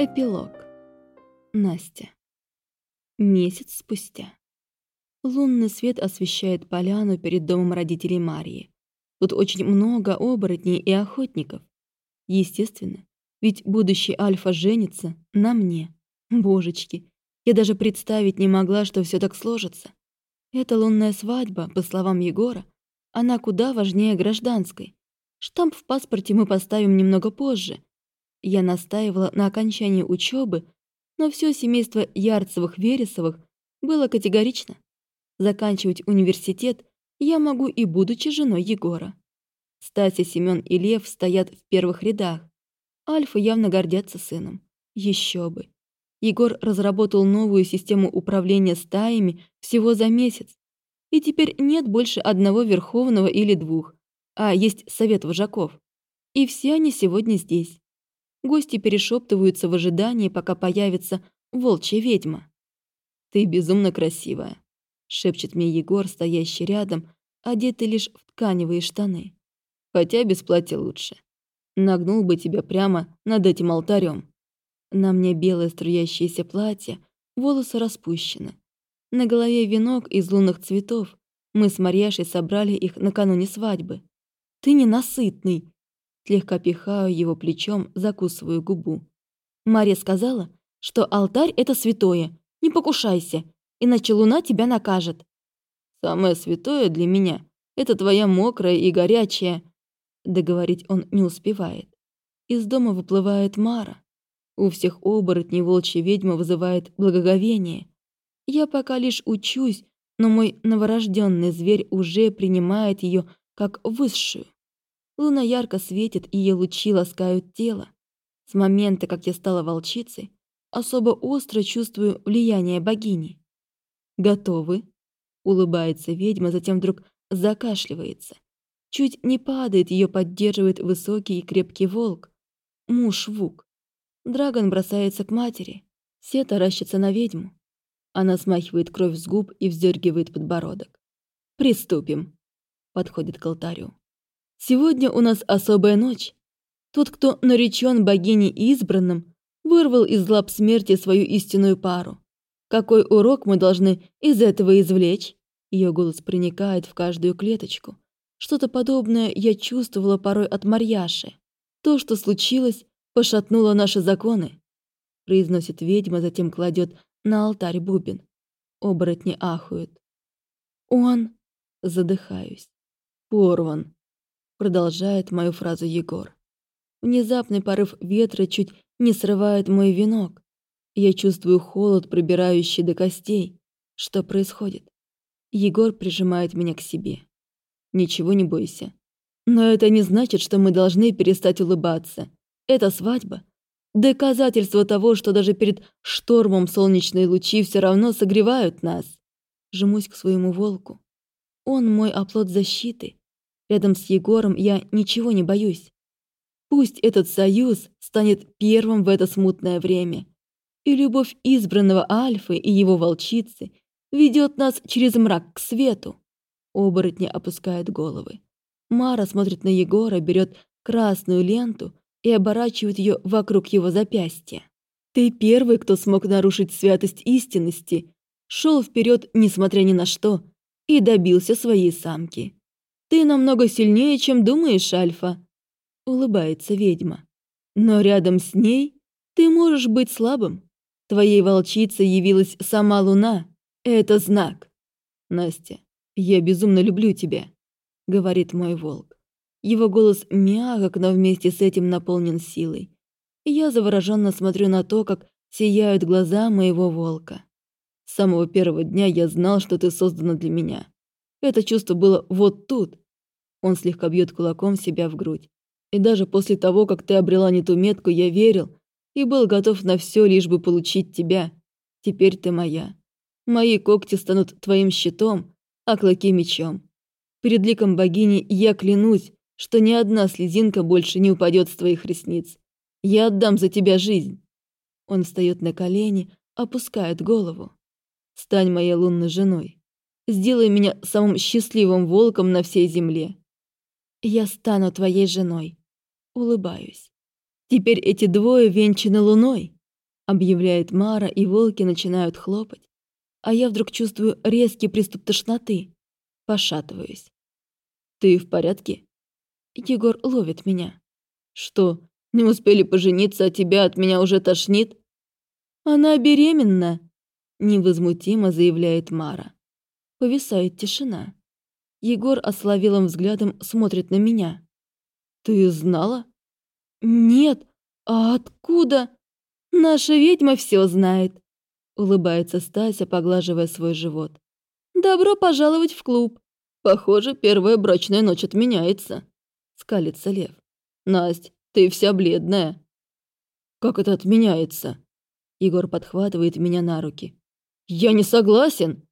Эпилог. Настя. Месяц спустя. Лунный свет освещает поляну перед домом родителей Марии. Тут очень много оборотней и охотников. Естественно, ведь будущий Альфа женится на мне. Божечки, я даже представить не могла, что все так сложится. Эта лунная свадьба, по словам Егора, она куда важнее гражданской. Штамп в паспорте мы поставим немного позже. Я настаивала на окончании учебы, но все семейство Ярцевых-Вересовых было категорично. Заканчивать университет я могу и будучи женой Егора. Стася, Семён и Лев стоят в первых рядах. Альфа явно гордятся сыном. Еще бы. Егор разработал новую систему управления стаями всего за месяц. И теперь нет больше одного верховного или двух, а есть совет вожаков. И все они сегодня здесь. Гости перешептываются в ожидании, пока появится волчья ведьма. «Ты безумно красивая», шепчет мне Егор, стоящий рядом, одетый лишь в тканевые штаны. Хотя без платья лучше. Нагнул бы тебя прямо над этим алтарем. На мне белое струящееся платье, волосы распущены. На голове венок из лунных цветов. Мы с Марьяшей собрали их накануне свадьбы. Ты ненасытный. Слегка пихаю его плечом, закусываю губу. Мария сказала, что алтарь — это святое. Не покушайся иначе луна тебя накажет. Самое святое для меня — это твоя мокрая и горячая. Договорить он не успевает. Из дома выплывает Мара. У всех оборотней волчья ведьма вызывает благоговение. Я пока лишь учусь, но мой новорожденный зверь уже принимает ее как высшую. Луна ярко светит, и ее лучи ласкают тело. С момента, как я стала волчицей, особо остро чувствую влияние богини. «Готовы?» — улыбается ведьма, затем вдруг закашливается. Чуть не падает, ее поддерживает высокий и крепкий волк. Муж Вук. Драгон бросается к матери. Все таращатся на ведьму. Она смахивает кровь с губ и вздергивает подбородок. «Приступим», — подходит к алтарю. «Сегодня у нас особая ночь. Тот, кто наречен богиней избранным, вырвал из лап смерти свою истинную пару. Какой урок мы должны из этого извлечь? Ее голос проникает в каждую клеточку. Что-то подобное я чувствовала порой от Марьяши. То, что случилось, пошатнуло наши законы. Произносит ведьма, затем кладет на алтарь бубен. Оборотни ахают. Он... Задыхаюсь. Порван. Продолжает мою фразу Егор. Внезапный порыв ветра чуть не срывает мой венок. Я чувствую холод, пробирающий до костей. Что происходит? Егор прижимает меня к себе. Ничего не бойся. Но это не значит, что мы должны перестать улыбаться. Это свадьба. Доказательство того, что даже перед штормом солнечные лучи все равно согревают нас. Жмусь к своему волку. Он мой оплот защиты. Рядом с Егором я ничего не боюсь. Пусть этот союз станет первым в это смутное время и любовь избранного Альфы и его волчицы ведет нас через мрак к свету. Оборотни опускают головы. Мара смотрит на Егора, берет красную ленту и оборачивает ее вокруг его запястья. Ты первый, кто смог нарушить святость истинности, шел вперед, несмотря ни на что, и добился своей самки. Ты намного сильнее, чем думаешь, Альфа. Улыбается ведьма. Но рядом с ней ты можешь быть слабым. Твоей волчицей явилась сама луна. Это знак. Настя, я безумно люблю тебя, говорит мой волк. Его голос мягок, но вместе с этим наполнен силой. Я завороженно смотрю на то, как сияют глаза моего волка. С самого первого дня я знал, что ты создана для меня. Это чувство было вот тут. Он слегка бьет кулаком себя в грудь. И даже после того, как ты обрела не ту метку, я верил, и был готов на все, лишь бы получить тебя. Теперь ты моя. Мои когти станут твоим щитом, а клыки мечом. Перед ликом богини я клянусь, что ни одна слезинка больше не упадет с твоих ресниц. Я отдам за тебя жизнь. Он встает на колени, опускает голову. Стань моей лунной женой. Сделай меня самым счастливым волком на всей земле. Я стану твоей женой. Улыбаюсь. Теперь эти двое венчаны луной. объявляет Мара, и волки начинают хлопать. А я вдруг чувствую резкий приступ тошноты. Пошатываюсь. «Ты в порядке?» Егор ловит меня. «Что, не успели пожениться, а тебя от меня уже тошнит?» «Она беременна», — невозмутимо заявляет Мара. Повисает тишина. Егор ословилым взглядом смотрит на меня. «Ты знала?» «Нет, а откуда?» «Наша ведьма все знает», — улыбается Стася, поглаживая свой живот. «Добро пожаловать в клуб. Похоже, первая брачная ночь отменяется», — скалится Лев. «Насть, ты вся бледная». «Как это отменяется?» Егор подхватывает меня на руки. «Я не согласен!»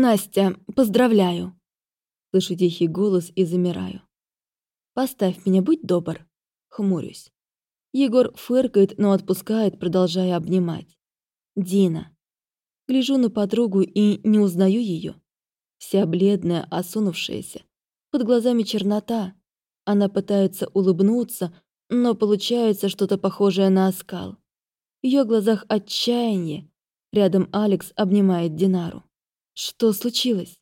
«Настя, поздравляю!» Слышу тихий голос и замираю. «Поставь меня, будь добр!» Хмурюсь. Егор фыркает, но отпускает, продолжая обнимать. «Дина!» Гляжу на подругу и не узнаю ее. Вся бледная, осунувшаяся. Под глазами чернота. Она пытается улыбнуться, но получается что-то похожее на оскал. В ее глазах отчаяние. Рядом Алекс обнимает Динару. «Что случилось?»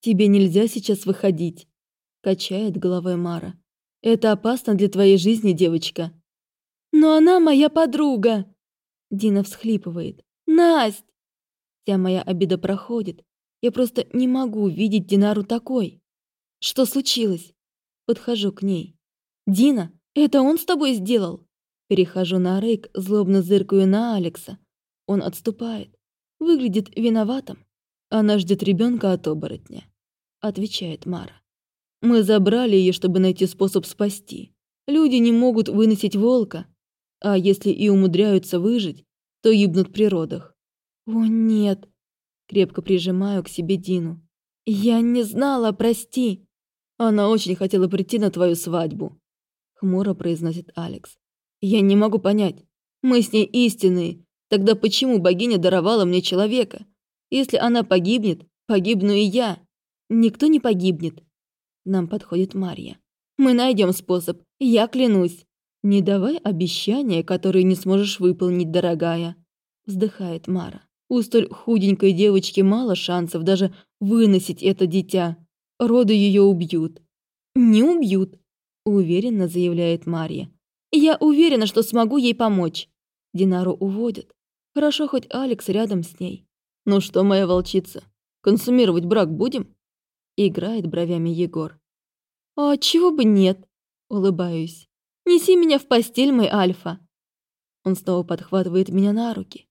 «Тебе нельзя сейчас выходить», — качает головой Мара. «Это опасно для твоей жизни, девочка». «Но она моя подруга!» Дина всхлипывает. «Насть!» Вся моя обида проходит. Я просто не могу видеть Динару такой. Что случилось? Подхожу к ней. «Дина, это он с тобой сделал?» Перехожу на Рейк, злобно зыркаю на Алекса. Он отступает. Выглядит виноватым. Она ждет ребенка от оборотня. Отвечает Мара. Мы забрали ее, чтобы найти способ спасти. Люди не могут выносить волка. А если и умудряются выжить, то гибнут при родах. О нет. Крепко прижимаю к себе Дину. Я не знала, прости. Она очень хотела прийти на твою свадьбу. Хмуро произносит Алекс. Я не могу понять. Мы с ней истинные. Тогда почему богиня даровала мне человека? Если она погибнет, погибну и я. Никто не погибнет. Нам подходит Марья. Мы найдем способ, я клянусь. Не давай обещания, которые не сможешь выполнить, дорогая. Вздыхает Мара. У столь худенькой девочки мало шансов даже выносить это дитя. Роды ее убьют. Не убьют, уверенно заявляет Марья. Я уверена, что смогу ей помочь. Динару уводят. Хорошо, хоть Алекс рядом с ней. «Ну что, моя волчица, консумировать брак будем?» Играет бровями Егор. «А чего бы нет?» Улыбаюсь. «Неси меня в постель, мой Альфа!» Он снова подхватывает меня на руки.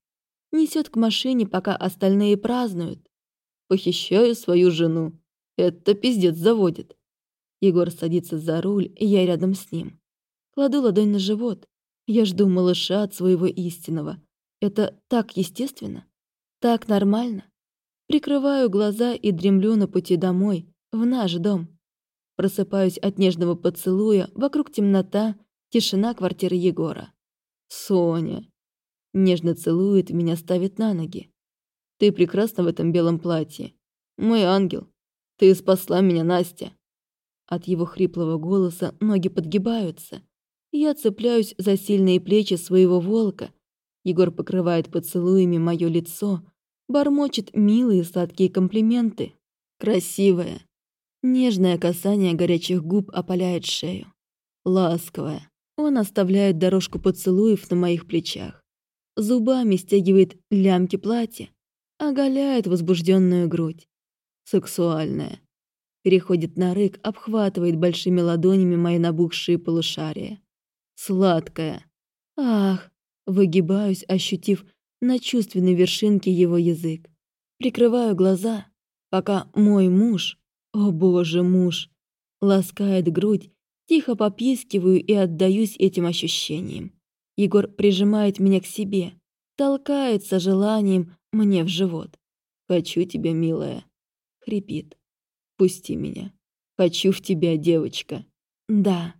Несет к машине, пока остальные празднуют. Похищаю свою жену. Это пиздец заводит. Егор садится за руль, и я рядом с ним. Кладу ладонь на живот. Я жду малыша от своего истинного. Это так естественно. Так нормально. Прикрываю глаза и дремлю на пути домой, в наш дом. Просыпаюсь от нежного поцелуя, вокруг темнота, тишина квартиры Егора. «Соня!» Нежно целует, меня ставит на ноги. «Ты прекрасна в этом белом платье. Мой ангел. Ты спасла меня, Настя!» От его хриплого голоса ноги подгибаются. Я цепляюсь за сильные плечи своего волка, Егор покрывает поцелуями мое лицо, бормочет милые сладкие комплименты. Красивое. Нежное касание горячих губ опаляет шею. Ласковое. Он оставляет дорожку поцелуев на моих плечах. Зубами стягивает лямки платья, оголяет возбужденную грудь. Сексуальная. Переходит на рык, обхватывает большими ладонями мои набухшие полушария. Сладкая. Ах, Выгибаюсь, ощутив на чувственной вершинке его язык. Прикрываю глаза, пока мой муж, о боже, муж, ласкает грудь, тихо попискиваю и отдаюсь этим ощущениям. Егор прижимает меня к себе, толкается желанием мне в живот. «Хочу тебя, милая», — хрипит. «Пусти меня. Хочу в тебя, девочка». «Да».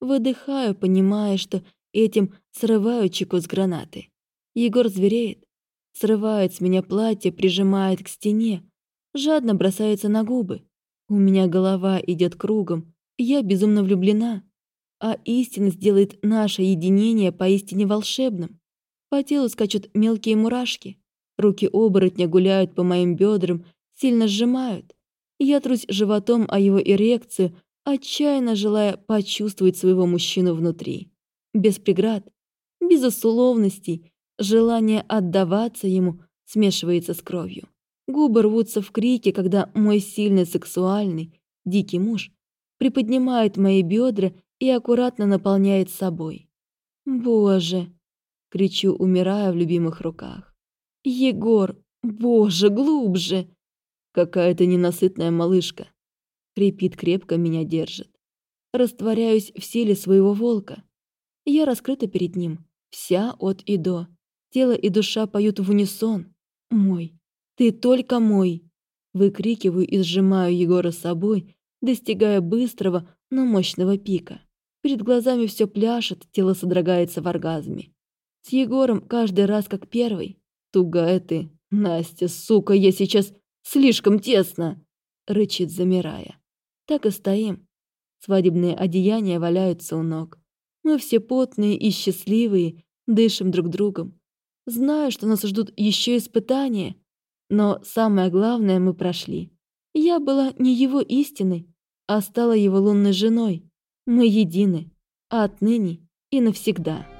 Выдыхаю, понимая, что Этим срываю чеку с гранаты. Егор звереет, срывает с меня платье, прижимает к стене, жадно бросается на губы. У меня голова идет кругом, я безумно влюблена, а истина сделает наше единение поистине волшебным. По телу скачут мелкие мурашки. Руки оборотня гуляют по моим бедрам, сильно сжимают. Я трусь животом о его эрекцию, отчаянно желая почувствовать своего мужчину внутри. Без преград, без условностей, желание отдаваться ему смешивается с кровью. Губы рвутся в крике, когда мой сильный сексуальный, дикий муж приподнимает мои бедра и аккуратно наполняет собой. «Боже!» — кричу, умирая в любимых руках. «Егор! Боже, глубже!» Какая-то ненасытная малышка. Крепит крепко меня держит. Растворяюсь в силе своего волка. Я раскрыта перед ним, вся от и до. Тело и душа поют в унисон. Мой. Ты только мой. Выкрикиваю и сжимаю Егора собой, достигая быстрого, но мощного пика. Перед глазами все пляшет, тело содрогается в оргазме. С Егором каждый раз как первый. Тугая ты, Настя, сука, я сейчас слишком тесно, рычит, замирая. Так и стоим. Свадебные одеяния валяются у ног. Мы все потные и счастливые, дышим друг другом. Знаю, что нас ждут еще испытания, но самое главное мы прошли. Я была не его истиной, а стала его лунной женой. Мы едины, а отныне и навсегда.